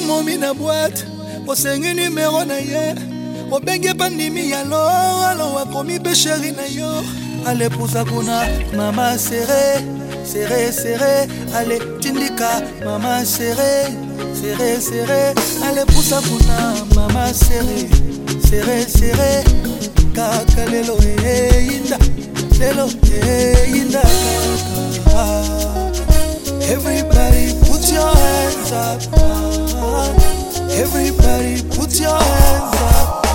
momi na osengi numero na ye. Ya lolo akomi mpe sheri na yo. Kuna mama sere sere sere ale tindika mama sere sere sere kuna mama sere sere sere kaka lelo eh, eh, eyinda lelo eh, eyinda kaka. Everybody put your hands up. Everybody put your hands up.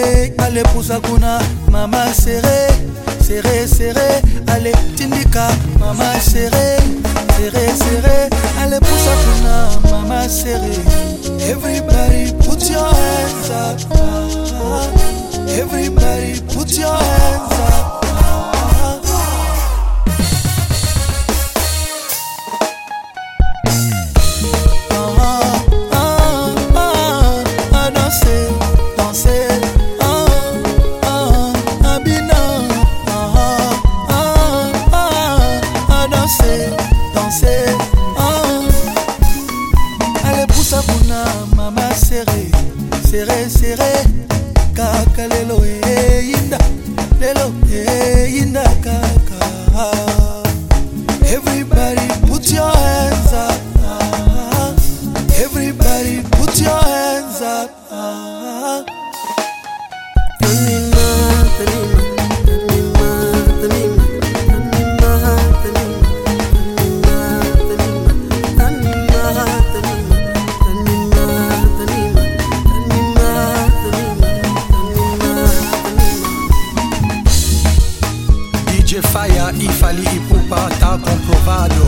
serré, allez Poussakuna, maman serré, serré, serré, allez Tindika, maman serré, serré, serré, allez Poussakuna, maman serré. Kuna mama sere, sere, sere, kaka lelo eyinda, lelo eyinda kaka. Everybody put your hands up. Everybody put your hands up. Il fallait Kama ifali ikupata comprovado.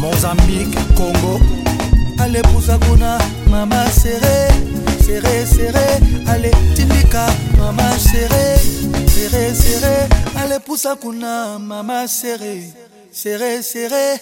Mozambique, Congo Allez pousa kuna mama serré Serré, serré, allez tindika mama serré Serré, serré, allez pousa kuna mama Serré, serré, serré.